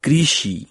крещи.